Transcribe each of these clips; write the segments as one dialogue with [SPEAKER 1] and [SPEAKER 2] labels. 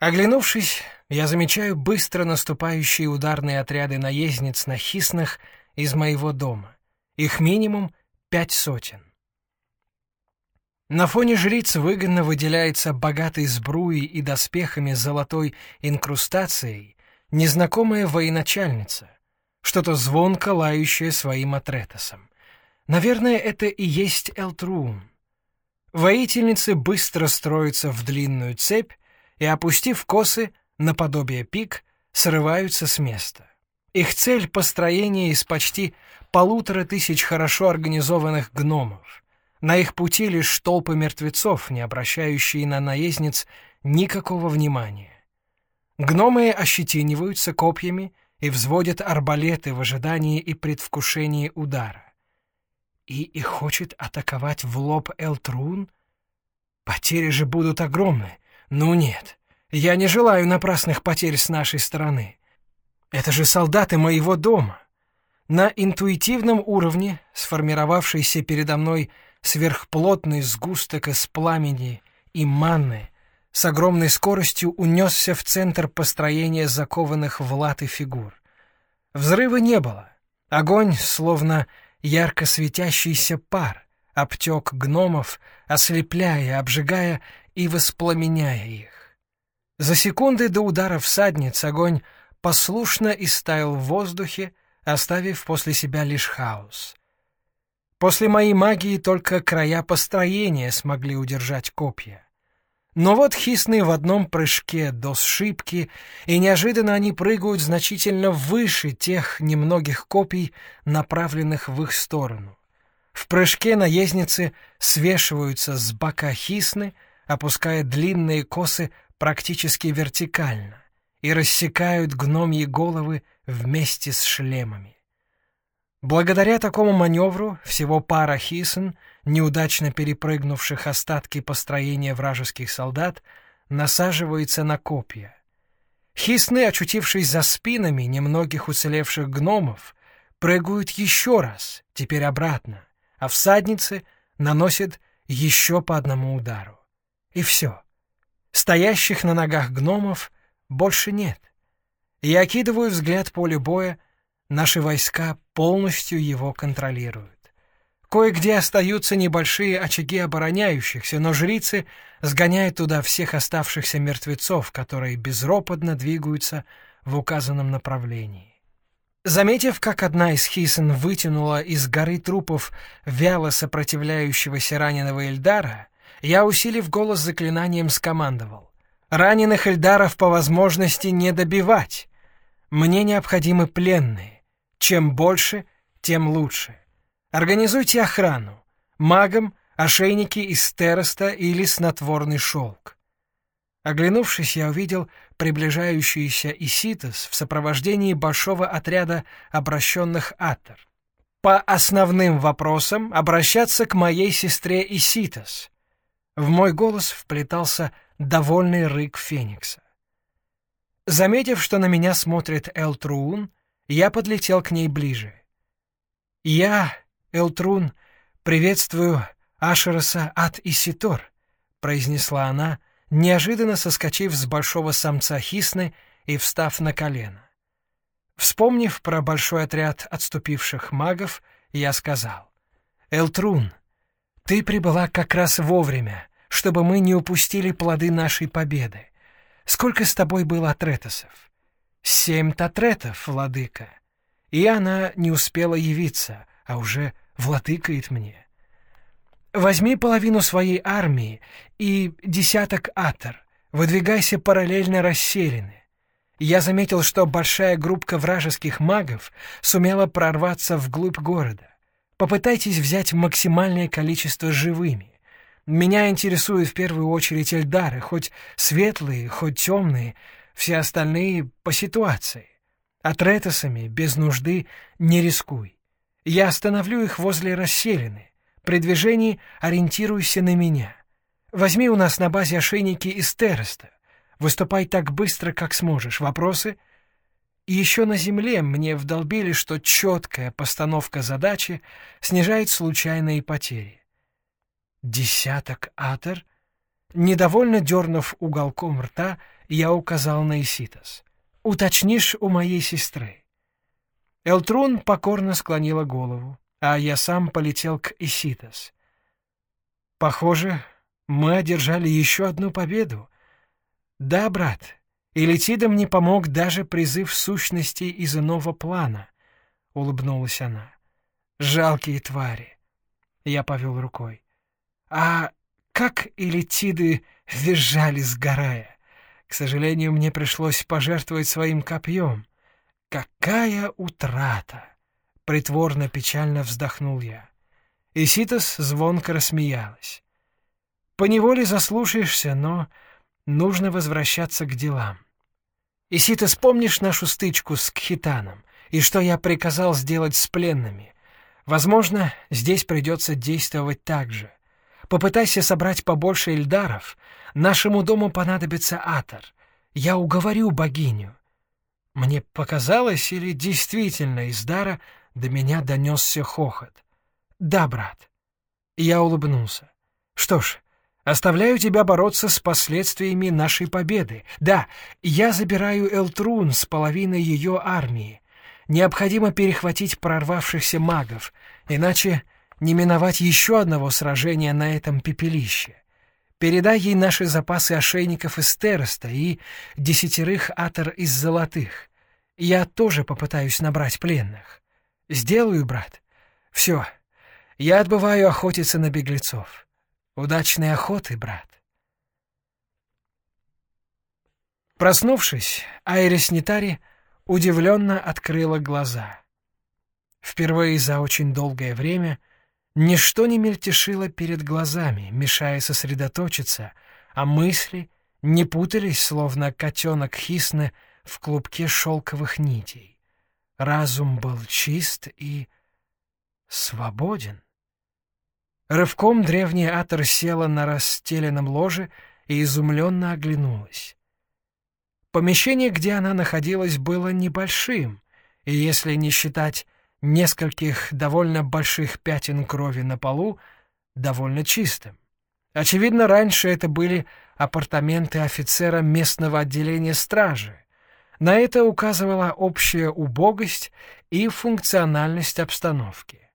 [SPEAKER 1] Оглянувшись, я замечаю быстро наступающие ударные отряды наездниц на хиснах из моего дома. Их минимум пять сотен. На фоне жриц выгодно выделяется богатой сбруей и доспехами с золотой инкрустацией незнакомая военачальница, что-то звонко лающее своим атретосом. Наверное, это и есть Элтрун. Воительницы быстро строятся в длинную цепь и, опустив косы, наподобие пик, срываются с места. Их цель — построение из почти полутора тысяч хорошо организованных гномов. На их пути лишь толпы мертвецов, не обращающие на наездниц никакого внимания. Гномы ощетиниваются копьями и взводят арбалеты в ожидании и предвкушении удара. И и хочет атаковать в лоб Элтрун? Потери же будут огромны. Ну нет, я не желаю напрасных потерь с нашей стороны. Это же солдаты моего дома. На интуитивном уровне, сформировавшийся передо мной сверхплотный сгусток из пламени и манны, с огромной скоростью унесся в центр построения закованных в латы фигур. Взрыва не было. Огонь, словно ярко светящийся пар, обтек гномов, ослепляя, обжигая и воспламеняя их. За секунды до удара всадниц огонь послушно истаял в воздухе, оставив после себя лишь хаос. После моей магии только края построения смогли удержать копья. Но вот хисны в одном прыжке до сшибки, и неожиданно они прыгают значительно выше тех немногих копий, направленных в их сторону. В прыжке наездницы свешиваются с бока хисны, опуская длинные косы практически вертикально и рассекают гномьи головы вместе с шлемами. Благодаря такому маневру всего пара хисен, неудачно перепрыгнувших остатки построения вражеских солдат, насаживается на копья. Хисны, очутившись за спинами немногих уцелевших гномов, прыгают еще раз, теперь обратно, а всадницы наносят еще по одному удару. И все. Стоящих на ногах гномов больше нет. Я окидываю взгляд поля боя, наши войска полностью его контролируют. Кое-где остаются небольшие очаги обороняющихся, но жрицы сгоняют туда всех оставшихся мертвецов, которые безропотно двигаются в указанном направлении. Заметив, как одна из хисен вытянула из горы трупов вяло сопротивляющегося раненого Эльдара, я, усилив голос заклинанием, скомандовал. «Раненых Эльдаров по возможности не добивать. Мне необходимы пленные. Чем больше, тем лучше. Организуйте охрану. Магам ошейники из тереста или снотворный шелк». Оглянувшись, я увидел приближающийся Иситос в сопровождении большого отряда обращенных Атер. По основным вопросам обращаться к моей сестре Иситос. В мой голос вплетался довольный рык Феникса. Заметив, что на меня смотрит Элтрун, я подлетел к ней ближе. «Я, Элтрун, приветствую Ашераса от Иситор», — произнесла она, неожиданно соскочив с большого самца Хисны и встав на колено. Вспомнив про большой отряд отступивших магов, я сказал, «Элтрун, ты прибыла как раз вовремя, чтобы мы не упустили плоды нашей победы. Сколько с тобой было третосов? Семь татретов, владыка. И она не успела явиться, а уже владыкает мне. Возьми половину своей армии и десяток атор, выдвигайся параллельно расселены. Я заметил, что большая группка вражеских магов сумела прорваться вглубь города. Попытайтесь взять максимальное количество живыми. Меня интересуют в первую очередь эльдары, хоть светлые, хоть темные, все остальные по ситуации. Атретосами без нужды не рискуй. Я остановлю их возле расселены. При движении ориентируйся на меня. Возьми у нас на базе ошейники из Тереста. Выступай так быстро, как сможешь. Вопросы? И еще на земле мне вдолбили, что четкая постановка задачи снижает случайные потери. Десяток атер? Недовольно дернув уголком рта, я указал на Иситос. «Уточнишь у моей сестры». Элтрун покорно склонила голову, а я сам полетел к Иситос. «Похоже, мы одержали еще одну победу. Да, брат, и Летидам не помог даже призыв сущности из иного плана», — улыбнулась она. «Жалкие твари». Я повел рукой. «А как элитиды визжали, сгорая. К сожалению, мне пришлось пожертвовать своим копьем. Какая утрата! Притворно печально вздохнул я. Иситос звонко рассмеялась. Поневоле заслушаешься, но нужно возвращаться к делам. Иситос, помнишь нашу стычку с Кхитаном и что я приказал сделать с пленными? Возможно, здесь придется действовать так же. Попытайся собрать побольше эльдаров. Нашему дому понадобится атор. Я уговорю богиню. Мне показалось, или действительно из дара до меня донесся хохот. Да, брат. Я улыбнулся. Что ж, оставляю тебя бороться с последствиями нашей победы. Да, я забираю Элтрун с половиной ее армии. Необходимо перехватить прорвавшихся магов, иначе не миновать еще одного сражения на этом пепелище. Передай ей наши запасы ошейников из Тереста и десятерых атор из золотых. Я тоже попытаюсь набрать пленных. Сделаю, брат. Все. Я отбываю охотиться на беглецов. Удачной охоты, брат. Проснувшись, Айрис Нитари удивленно открыла глаза. Впервые за очень долгое время — Ничто не мельтешило перед глазами, мешая сосредоточиться, а мысли не путались, словно котенок Хисны в клубке шелковых нитей. Разум был чист и свободен. Рывком древняя Атор села на расстеленном ложе и изумленно оглянулась. Помещение, где она находилась, было небольшим, и если не считать нескольких довольно больших пятен крови на полу, довольно чистым. Очевидно, раньше это были апартаменты офицера местного отделения стражи. На это указывала общая убогость и функциональность обстановки.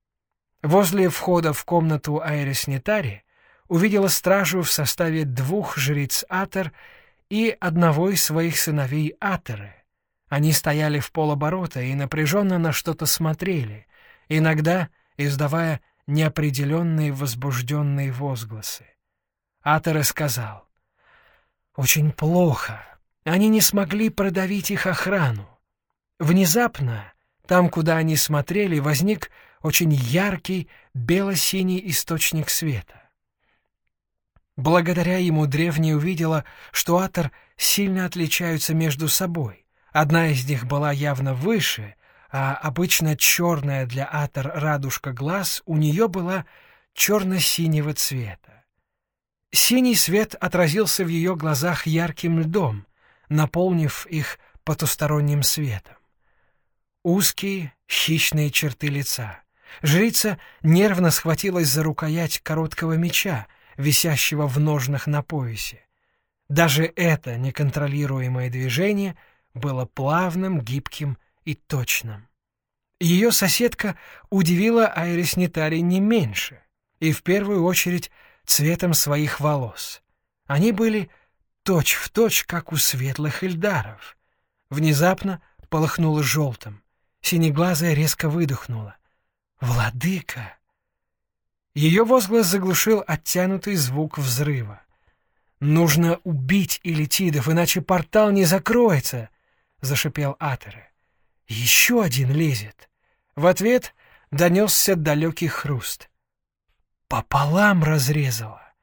[SPEAKER 1] Возле входа в комнату Айрис Нетари увидела стражу в составе двух жриц Атер и одного из своих сыновей Атеры — они стояли в полоборота и напряженно на что-то смотрели, иногда издавая неопределенные возбужденные возгласы. Атера сказал, «Очень плохо. Они не смогли продавить их охрану. Внезапно, там, куда они смотрели, возник очень яркий бело-синий источник света. Благодаря ему древняя увидела, что Атор сильно отличаются между собой. Одна из них была явно выше, а обычно черная для атор радужка глаз у нее была черно-синего цвета. Синий свет отразился в ее глазах ярким льдом, наполнив их потусторонним светом. Узкие, хищные черты лица. Жрица нервно схватилась за рукоять короткого меча, висящего в ножнах на поясе. Даже это неконтролируемое движение — было плавным, гибким и точным. Ее соседка удивила Айрис Нитари не меньше, и в первую очередь цветом своих волос. Они были точь-в-точь, точь, как у светлых эльдаров. Внезапно полыхнуло желтым. Синеглазая резко выдохнула. «Владыка!» Ее возглас заглушил оттянутый звук взрыва. «Нужно убить Илитидов, иначе портал не закроется!» Зашипел Атере. «Еще один лезет!» В ответ донесся далекий хруст. Пополам разрезала.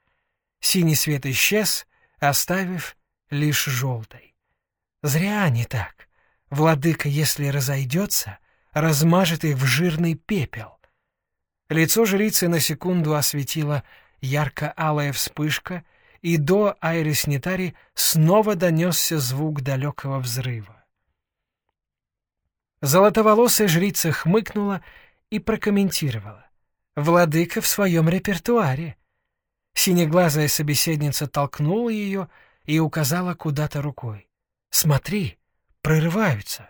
[SPEAKER 1] Синий свет исчез, оставив лишь желтый. Зря не так. Владыка, если разойдется, размажет их в жирный пепел. Лицо жрицы на секунду осветила ярко-алая вспышка, и до Айрис Нитари снова донесся звук далекого взрыва. Золотоволосая жрица хмыкнула и прокомментировала. «Владыка в своем репертуаре». Синеглазая собеседница толкнула ее и указала куда-то рукой. «Смотри, прорываются!»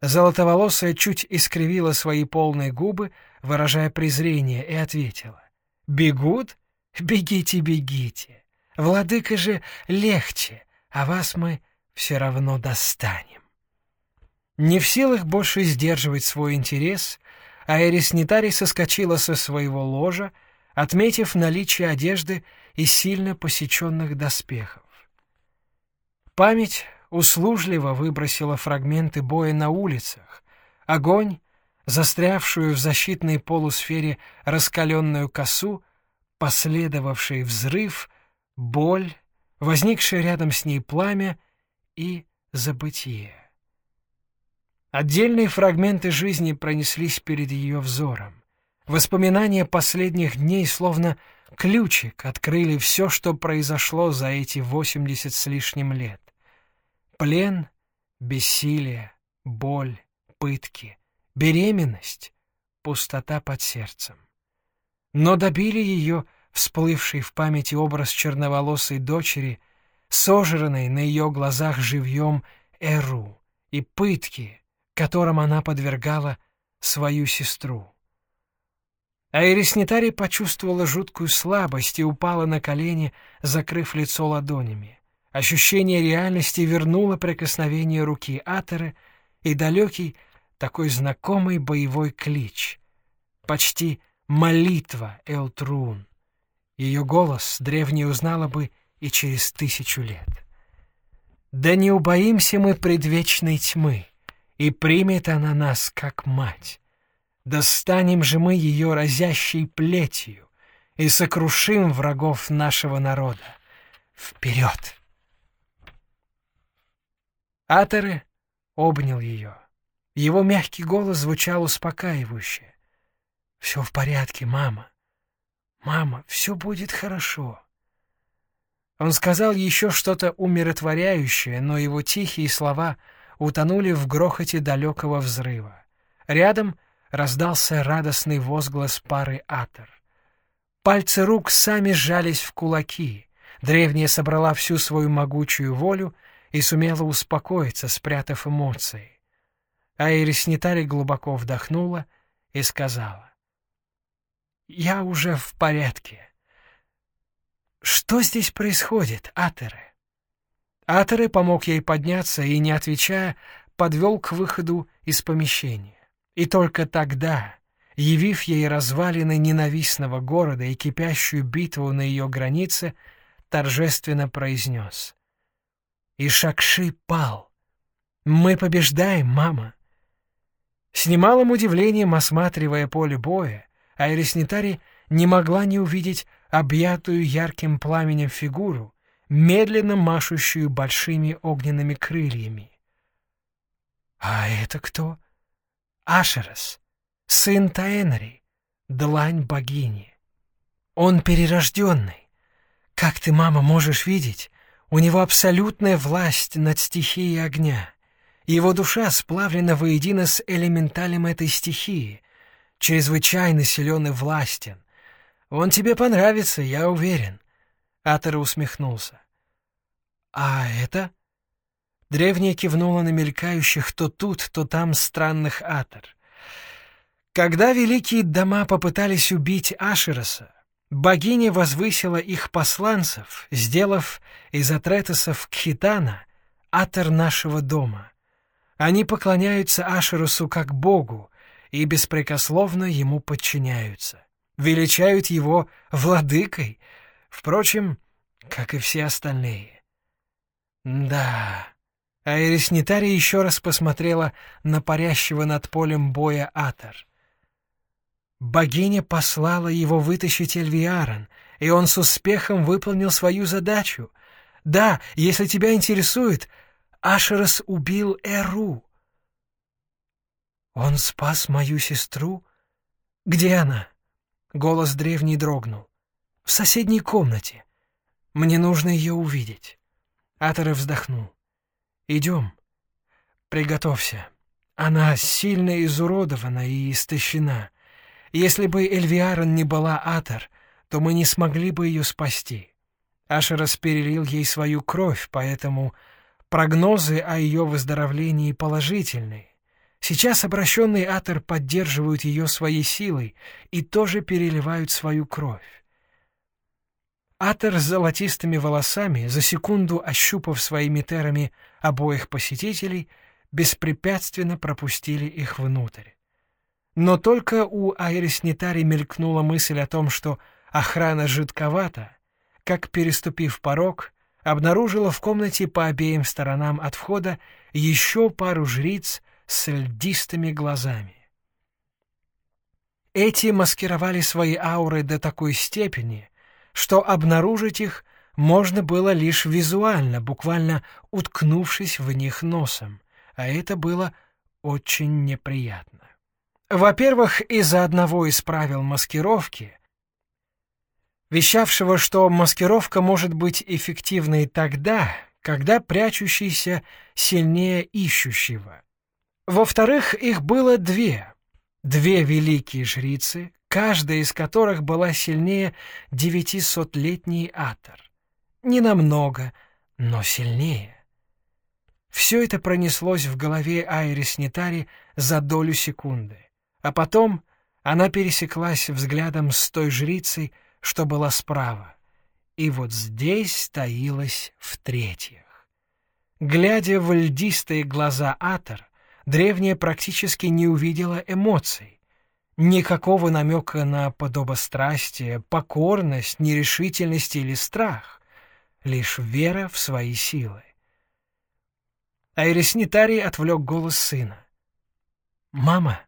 [SPEAKER 1] Золотоволосая чуть искривила свои полные губы, выражая презрение, и ответила. «Бегут? Бегите, бегите! Владыка же легче, а вас мы все равно достанем». Не в силах больше сдерживать свой интерес, Айрис Нитари соскочила со своего ложа, отметив наличие одежды и сильно посеченных доспехов. Память услужливо выбросила фрагменты боя на улицах, огонь, застрявшую в защитной полусфере раскаленную косу, последовавший взрыв, боль, возникшее рядом с ней пламя и забытие. Отдельные фрагменты жизни пронеслись перед ее взором. Воспоминания последних дней словно ключик открыли все, что произошло за эти восемьдесят с лишним лет. Плен, бессилие, боль, пытки, беременность, пустота под сердцем. Но добили ее всплывший в памяти образ черноволосой дочери, сожранной на ее глазах живьем Эру, и пытки, которым она подвергала свою сестру. Айрис Нитари почувствовала жуткую слабость и упала на колени, закрыв лицо ладонями. Ощущение реальности вернуло прикосновение руки Атеры и далекий, такой знакомый боевой клич. Почти молитва Элтрун. Ее голос древний узнала бы и через тысячу лет. «Да не убоимся мы предвечной тьмы, и примет она нас, как мать. Достанем же мы ее разящей плетью и сокрушим врагов нашего народа. Вперед!» Атеры обнял ее. Его мягкий голос звучал успокаивающе. «Все в порядке, мама. Мама, все будет хорошо». Он сказал еще что-то умиротворяющее, но его тихие слова утонули в грохоте далекого взрыва. Рядом раздался радостный возглас пары Атер. Пальцы рук сами сжались в кулаки. Древняя собрала всю свою могучую волю — и сумела успокоиться, спрятав эмоции. Айрис Нитари глубоко вдохнула и сказала. «Я уже в порядке. Что здесь происходит, Атере?» Атере помог ей подняться и, не отвечая, подвел к выходу из помещения. И только тогда, явив ей развалины ненавистного города и кипящую битву на ее границе, торжественно произнес — и Шакши пал. Мы побеждаем, мама. С немалым удивлением осматривая поле боя, Айрис Нитари не могла не увидеть объятую ярким пламенем фигуру, медленно машущую большими огненными крыльями. «А это кто?» «Ашерас, сын Таэнри, длань богини. Он перерожденный. Как ты, мама, можешь видеть, у него абсолютная власть над стихией огня. Его душа сплавлена воедино с элементалем этой стихии, чрезвычайно силен и властен. Он тебе понравится, я уверен. Атер усмехнулся. А это? Древняя кивнула на мелькающих то тут, то там странных Атер. Когда великие дома попытались убить Ашероса, Богиня возвысила их посланцев, сделав из Атретесов Кхитана атор нашего дома. Они поклоняются Ашерусу как богу и беспрекословно ему подчиняются, величают его владыкой, впрочем, как и все остальные. Да, Айрис Нитари еще раз посмотрела на парящего над полем боя Атор — Богиня послала его вытащить Эльвиарон, и он с успехом выполнил свою задачу. Да, если тебя интересует, Ашерас убил Эру. Он спас мою сестру? Где она? Голос древний дрогнул. В соседней комнате. Мне нужно ее увидеть. Атера вздохнул. Идем. Приготовься. Она сильно изуродована и истощена. Если бы Эльвиарон не была Атор, то мы не смогли бы ее спасти. Ашерас перелил ей свою кровь, поэтому прогнозы о ее выздоровлении положительные. Сейчас обращенные Атер поддерживают ее своей силой и тоже переливают свою кровь. Атер с золотистыми волосами, за секунду ощупав своими терами обоих посетителей, беспрепятственно пропустили их внутрь. Но только у Айрис Нитари мелькнула мысль о том, что охрана жидковата, как, переступив порог, обнаружила в комнате по обеим сторонам от входа еще пару жриц с льдистыми глазами. Эти маскировали свои ауры до такой степени, что обнаружить их можно было лишь визуально, буквально уткнувшись в них носом, а это было очень неприятно. Во-первых, из-за одного из правил маскировки, вещавшего, что маскировка может быть эффективной тогда, когда прячущийся сильнее ищущего. Во-вторых, их было две. Две великие жрицы, каждая из которых была сильнее девятисотлетний Атор. Не намного, но сильнее. Все это пронеслось в голове Айрис Нитари за долю секунды. А потом она пересеклась взглядом с той жрицей, что была справа. И вот здесь таилась в-третьих. Глядя в льдистые глаза Атор, древняя практически не увидела эмоций. Никакого намека на подобострастие, покорность, нерешительность или страх. Лишь вера в свои силы. Айрис Нитарий отвлек голос сына. «Мама!»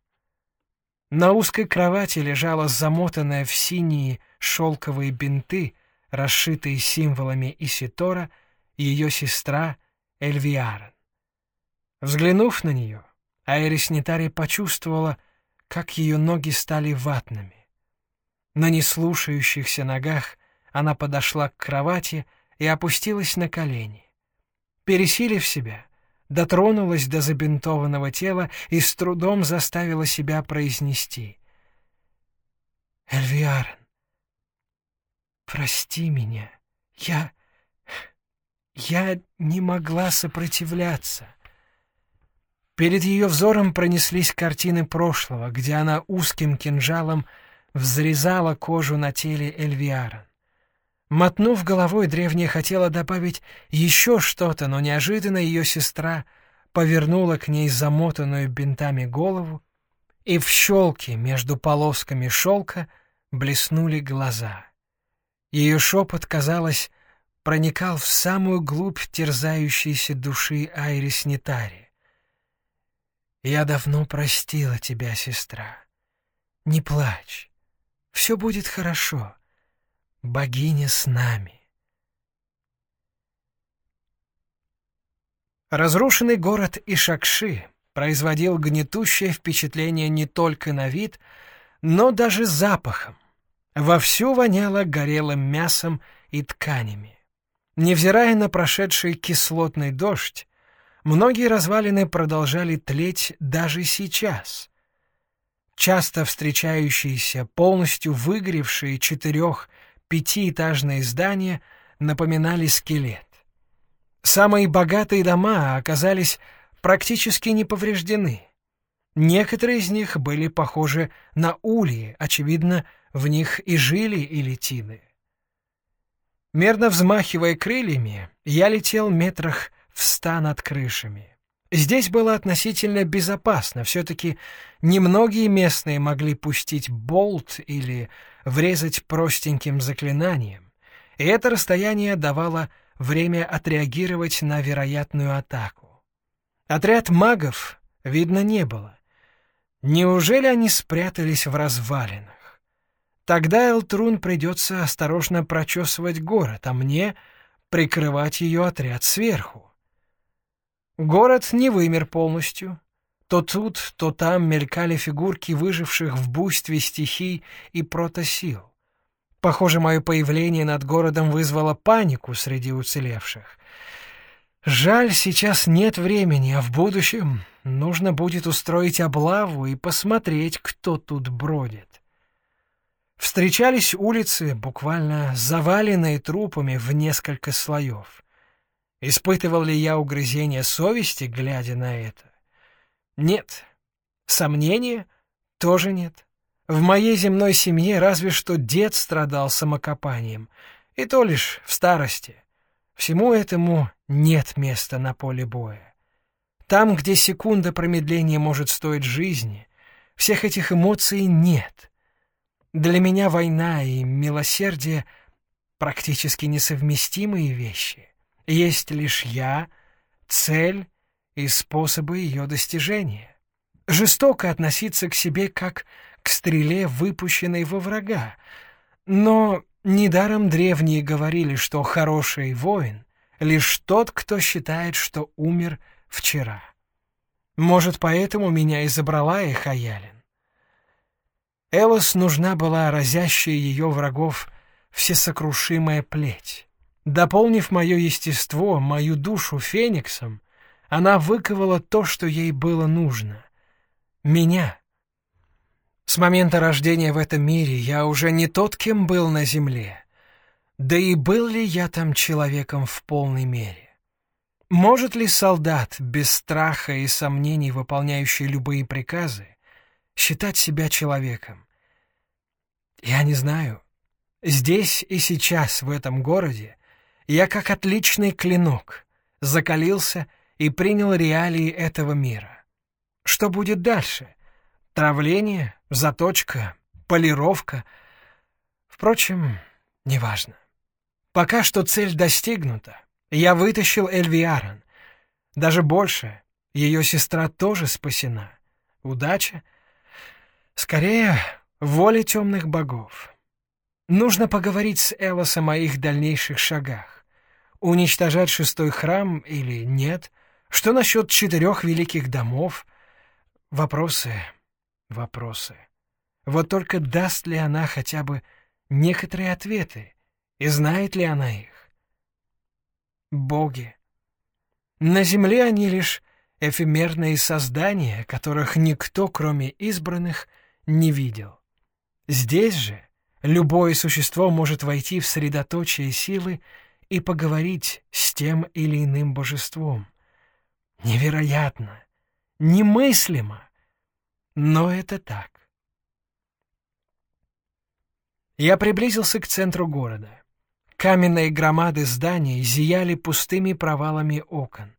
[SPEAKER 1] На узкой кровати лежала замотанная в синие шелковые бинты, расшитые символами Иситора, ее сестра Эльвиарен. Взглянув на нее, Айрис Нитари почувствовала, как ее ноги стали ватными. На неслушающихся ногах она подошла к кровати и опустилась на колени. Пересилив себя, дотронулась до забинтованного тела и с трудом заставила себя произнести. «Эльвиарен, прости меня. Я... я не могла сопротивляться». Перед ее взором пронеслись картины прошлого, где она узким кинжалом взрезала кожу на теле Эльвиарен. Мотнув головой, древняя хотела добавить еще что-то, но неожиданно ее сестра повернула к ней замотанную бинтами голову, и в щелке между полосками шелка блеснули глаза. Ее шепот, казалось, проникал в самую глубь терзающейся души Айрис Нитари. «Я давно простила тебя, сестра. Не плачь. Все будет хорошо. Богиня с нами. Разрушенный город Ишакши производил гнетущее впечатление не только на вид, но даже запахом. Вовсю воняло горелым мясом и тканями. Невзирая на прошедший кислотный дождь, многие развалины продолжали тлеть даже сейчас. Часто встречающиеся, полностью выгоревшие четырех- пятиэтажные здания напоминали скелет. Самые богатые дома оказались практически не повреждены. Некоторые из них были похожи на ульи, очевидно, в них и жили элитины. Мерно взмахивая крыльями, я летел метрах в ста над крышами. Здесь было относительно безопасно, все-таки немногие местные могли пустить болт или врезать простеньким заклинанием, и это расстояние давало время отреагировать на вероятную атаку. Отряд магов, видно, не было. Неужели они спрятались в развалинах? Тогда Элтрун придется осторожно прочесывать город, а мне прикрывать ее отряд сверху. Город не вымер полностью. То тут, то там мелькали фигурки выживших в буйстве стихий и протосил. Похоже, мое появление над городом вызвало панику среди уцелевших. Жаль, сейчас нет времени, а в будущем нужно будет устроить облаву и посмотреть, кто тут бродит. Встречались улицы, буквально заваленные трупами в несколько слоев. Испытывал ли я угрызение совести, глядя на это? Нет. Сомнения? Тоже нет. В моей земной семье разве что дед страдал самокопанием, и то лишь в старости. Всему этому нет места на поле боя. Там, где секунда промедления может стоить жизни, всех этих эмоций нет. Для меня война и милосердие — практически несовместимые вещи. Есть лишь я, цель и способы ее достижения. Жестоко относиться к себе как к стреле, выпущенной во врага. Но недаром древние говорили, что хороший воин — лишь тот, кто считает, что умер вчера. Может, поэтому меня и забрала их Аялин. Элос нужна была разящая ее врагов всесокрушимая плеть. Дополнив мое естество, мою душу фениксом, она выковала то, что ей было нужно — меня. С момента рождения в этом мире я уже не тот, кем был на земле. Да и был ли я там человеком в полной мере? Может ли солдат, без страха и сомнений выполняющий любые приказы, считать себя человеком? Я не знаю. Здесь и сейчас, в этом городе, я как отличный клинок, закалился и принял реалии этого мира. Что будет дальше? Травление, заточка, полировка? Впрочем, неважно. Пока что цель достигнута. Я вытащил Эльвиарон. Даже больше, ее сестра тоже спасена. Удача? Скорее, воля темных богов. Нужно поговорить с Элос о моих дальнейших шагах. Уничтожать шестой храм или нет? Что насчет четырех великих домов? Вопросы, вопросы. Вот только даст ли она хотя бы некоторые ответы, и знает ли она их? боги. На земле они лишь эфемерные создания, которых никто, кроме избранных, не видел. Здесь же любое существо может войти в средоточие силы и поговорить с тем или иным божеством. Невероятно, немыслимо, но это так. Я приблизился к центру города. Каменные громады зданий зияли пустыми провалами окон.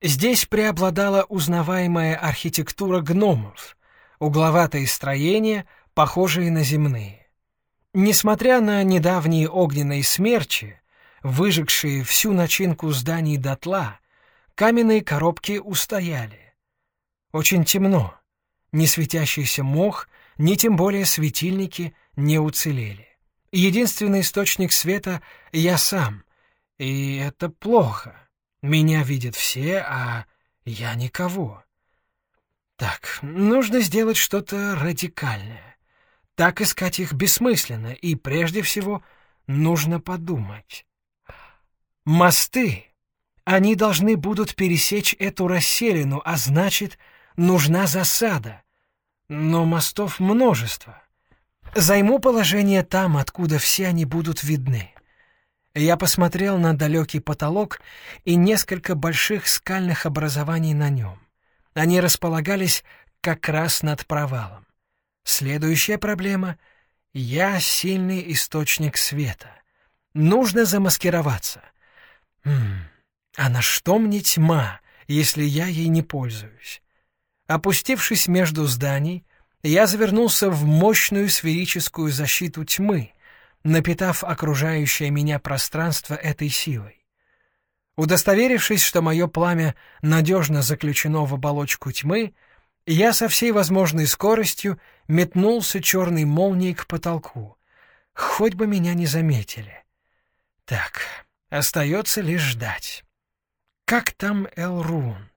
[SPEAKER 1] Здесь преобладала узнаваемая архитектура гномов, угловатые строения, похожие на земные. Несмотря на недавние огненные смерчи, выжигшие всю начинку зданий дотла, каменные коробки устояли. Очень темно, ни светящийся мох, ни тем более светильники не уцелели. Единственный источник света — я сам. И это плохо. Меня видят все, а я никого. Так, нужно сделать что-то радикальное. Так искать их бессмысленно, и прежде всего нужно подумать. Мосты. Они должны будут пересечь эту расселину, а значит, нужна засада. Но мостов множество. Займу положение там, откуда все они будут видны. Я посмотрел на далекий потолок и несколько больших скальных образований на нем. Они располагались как раз над провалом. Следующая проблема — я сильный источник света. Нужно замаскироваться. Хм, а на что мне тьма, если я ей не пользуюсь? Опустившись между зданий, я завернулся в мощную сферическую защиту тьмы, напитав окружающее меня пространство этой силой. Удостоверившись, что мое пламя надежно заключено в оболочку тьмы, я со всей возможной скоростью метнулся черной молнией к потолку. Хоть бы меня не заметили. Так, остается лишь ждать. Как там Элрун?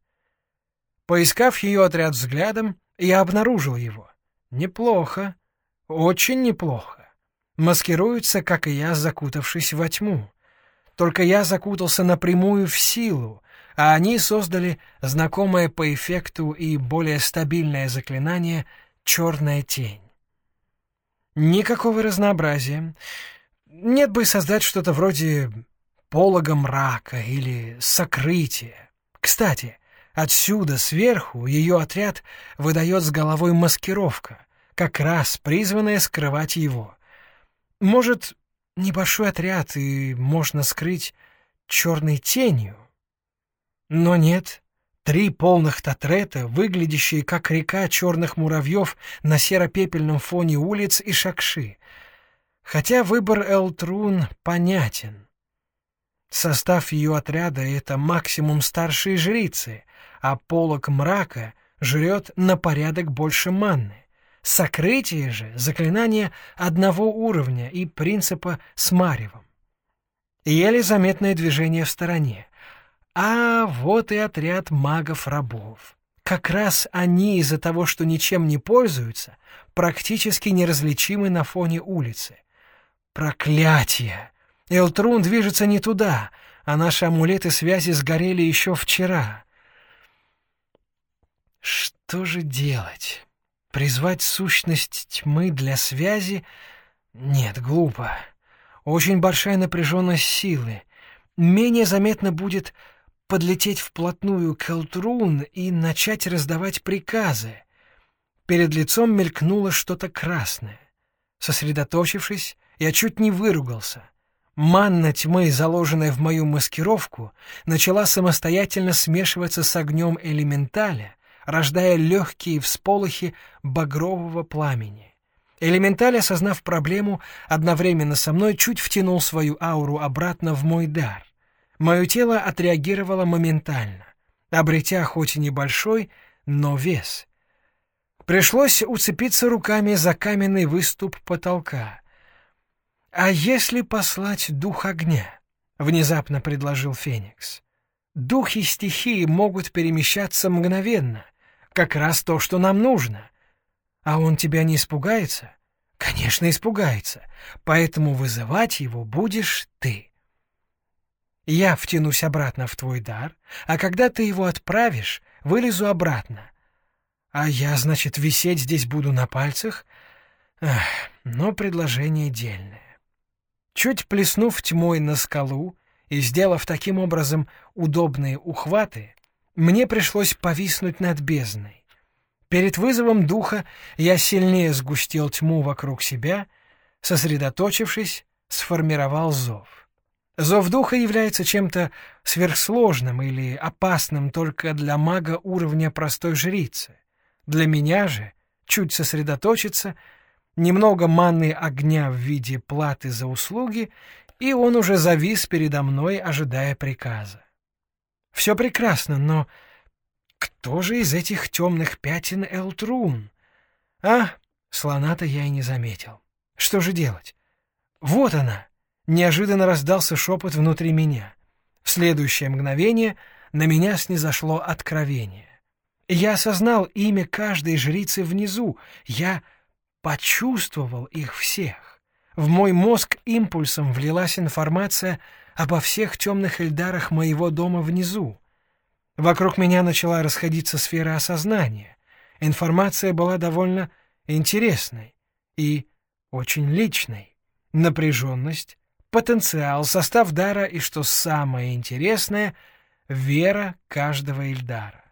[SPEAKER 1] Поискав ее отряд взглядом, я обнаружил его. Неплохо, очень неплохо. Маскируются, как и я, закутавшись во тьму. Только я закутался напрямую в силу, а они создали знакомое по эффекту и более стабильное заклинание «Черная тень». Никакого разнообразия. Нет бы создать что-то вроде полога мрака или сокрытия. Кстати, отсюда, сверху, ее отряд выдает с головой маскировка, как раз призванная скрывать его. Может, небольшой отряд и можно скрыть черной тенью? Но нет, три полных татрета, выглядящие как река черных муравьев на серо-пепельном фоне улиц и шакши. Хотя выбор Элтрун понятен. Состав ее отряда — это максимум старшие жрицы, а полок мрака жрет на порядок больше манны. Сокрытие же — заклинание одного уровня и принципа с маревом. Еле заметное движение в стороне. А вот и отряд магов-рабов. Как раз они из-за того, что ничем не пользуются, практически неразличимы на фоне улицы. Проклятие! Элтрун движется не туда, а наши амулеты связи сгорели еще вчера. Что же делать? Призвать сущность тьмы для связи? Нет, глупо. Очень большая напряженность силы. Менее заметно будет подлететь вплотную к Элтрун и начать раздавать приказы. Перед лицом мелькнуло что-то красное. Сосредоточившись, я чуть не выругался — Манна тьмы, заложенная в мою маскировку, начала самостоятельно смешиваться с огнем элементаля, рождая легкие всполохи багрового пламени. Элементаль, осознав проблему, одновременно со мной чуть втянул свою ауру обратно в мой дар. Мое тело отреагировало моментально, обретя хоть и небольшой, но вес. Пришлось уцепиться руками за каменный выступ потолка — «А если послать дух огня?» — внезапно предложил Феникс. «Духи стихии могут перемещаться мгновенно. Как раз то, что нам нужно. А он тебя не испугается?» «Конечно, испугается. Поэтому вызывать его будешь ты». Я втянусь обратно в твой дар, а когда ты его отправишь, вылезу обратно. А я, значит, висеть здесь буду на пальцах? Эх, но предложение дельное. Чуть плеснув тьмой на скалу и сделав таким образом удобные ухваты, мне пришлось повиснуть над бездной. Перед вызовом духа я сильнее сгустил тьму вокруг себя, сосредоточившись, сформировал зов. Зов духа является чем-то сверхсложным или опасным только для мага уровня простой жрицы. Для меня же, чуть сосредоточиться — немного манны огня в виде платы за услуги, и он уже завис передо мной, ожидая приказа. Все прекрасно, но кто же из этих темных пятен Элтрун? А, слона-то я и не заметил. Что же делать? Вот она! Неожиданно раздался шепот внутри меня. В следующее мгновение на меня снизошло откровение. Я осознал имя каждой жрицы внизу. Я — почувствовал их всех. В мой мозг импульсом влилась информация обо всех темных эльдарах моего дома внизу. Вокруг меня начала расходиться сфера осознания. Информация была довольно интересной и очень личной. Напряженность, потенциал, состав дара и, что самое интересное, вера каждого эльдара.